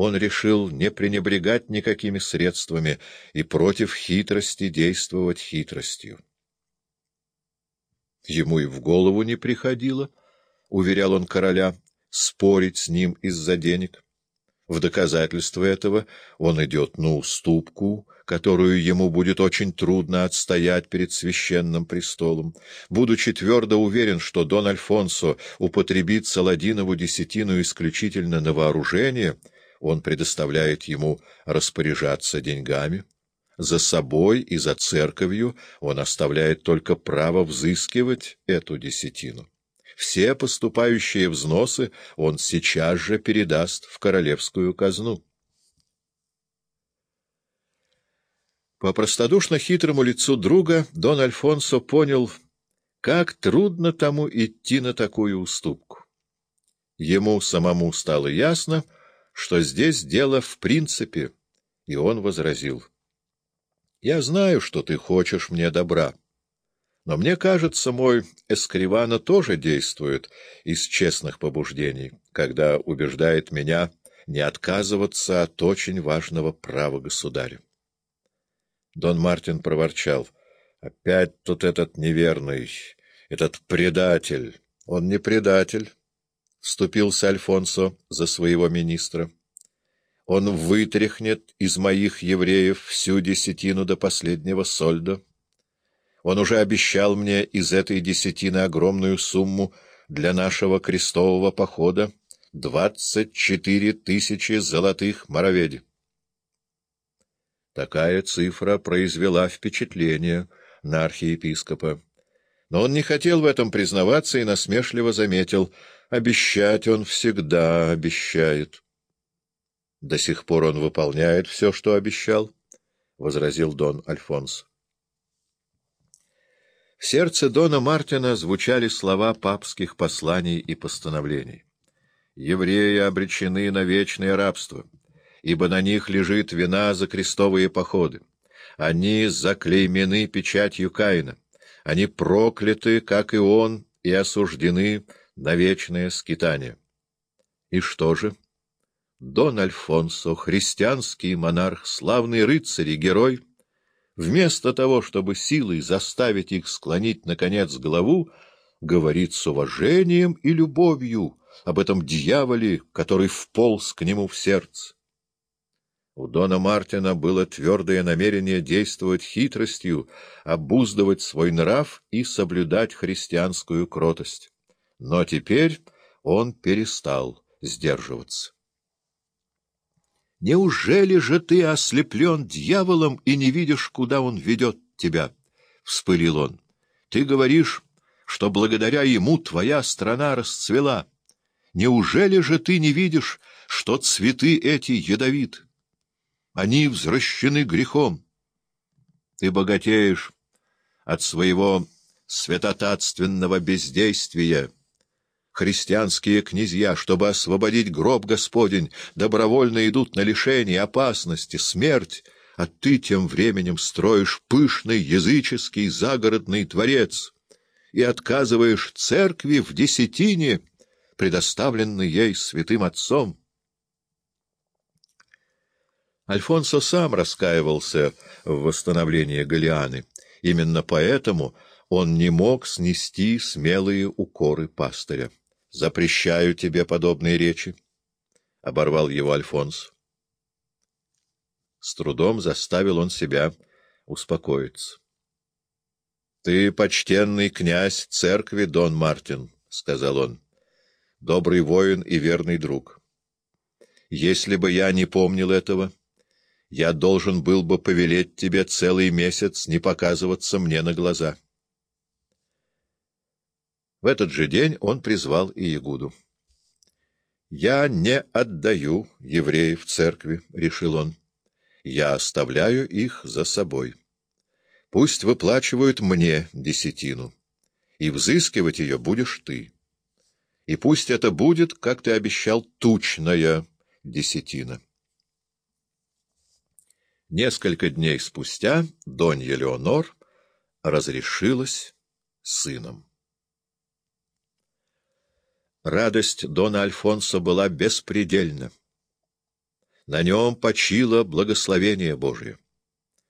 он решил не пренебрегать никакими средствами и против хитрости действовать хитростью. Ему и в голову не приходило, — уверял он короля, — спорить с ним из-за денег. В доказательство этого он идет на уступку, которую ему будет очень трудно отстоять перед священным престолом. Будучи твердо уверен, что Дон Альфонсо употребит Саладинову десятину исключительно на вооружение, он предоставляет ему распоряжаться деньгами. За собой и за церковью он оставляет только право взыскивать эту десятину. Все поступающие взносы он сейчас же передаст в королевскую казну. По простодушно хитрому лицу друга Дон Альфонсо понял, как трудно тому идти на такую уступку. Ему самому стало ясно, что здесь дело в принципе, и он возразил. — Я знаю, что ты хочешь мне добра. Но мне кажется, мой Эскривана тоже действует из честных побуждений, когда убеждает меня не отказываться от очень важного права государя. Дон Мартин проворчал. — Опять тут этот неверный, этот предатель. — Он не предатель, — вступился Альфонсо за своего министра. — Он вытряхнет из моих евреев всю десятину до последнего сольда. Он уже обещал мне из этой десятины огромную сумму для нашего крестового похода — двадцать четыре тысячи золотых мороведи. Такая цифра произвела впечатление на архиепископа. Но он не хотел в этом признаваться и насмешливо заметил — обещать он всегда обещает. — До сих пор он выполняет все, что обещал, — возразил Дон Альфонс. В сердце Дона Мартина звучали слова папских посланий и постановлений. «Евреи обречены на вечное рабство, ибо на них лежит вина за крестовые походы. Они заклеймены печатью Каина. Они прокляты, как и он, и осуждены на вечное скитание». И что же? Дон Альфонсо, христианский монарх, славный рыцарь и герой — вместо того, чтобы силой заставить их склонить, наконец, голову, говорит с уважением и любовью об этом дьяволе, который вполз к нему в сердце. У Дона Мартина было твердое намерение действовать хитростью, обуздывать свой нрав и соблюдать христианскую кротость. Но теперь он перестал сдерживаться. Неужели же ты ослеплен дьяволом и не видишь, куда он ведет тебя? — вспылил он. — Ты говоришь, что благодаря ему твоя страна расцвела. Неужели же ты не видишь, что цветы эти ядовиты? Они возвращены грехом. Ты богатеешь от своего святотатственного бездействия, Христианские князья, чтобы освободить гроб Господень, добровольно идут на лишение, опасности, смерть, а ты тем временем строишь пышный языческий загородный дворец и отказываешь церкви в десятине, предоставленной ей святым отцом. Альфонсо сам раскаивался в восстановлении Галианы. Именно поэтому он не мог снести смелые укоры пастыря. Запрещаю тебе подобные речи, — оборвал его Альфонс. С трудом заставил он себя успокоиться. — Ты почтенный князь церкви, Дон Мартин, — сказал он, — добрый воин и верный друг. Если бы я не помнил этого, я должен был бы повелеть тебе целый месяц не показываться мне на глаза. — в этот же день он призвал Иегуду. «Я не отдаю евреев церкви», — решил он. «Я оставляю их за собой. Пусть выплачивают мне десятину, и взыскивать ее будешь ты. И пусть это будет, как ты обещал, тучная десятина». Несколько дней спустя Донья Леонор разрешилась сыном. Радость Дона Альфонсо была беспредельна. На нем почило благословение Божие.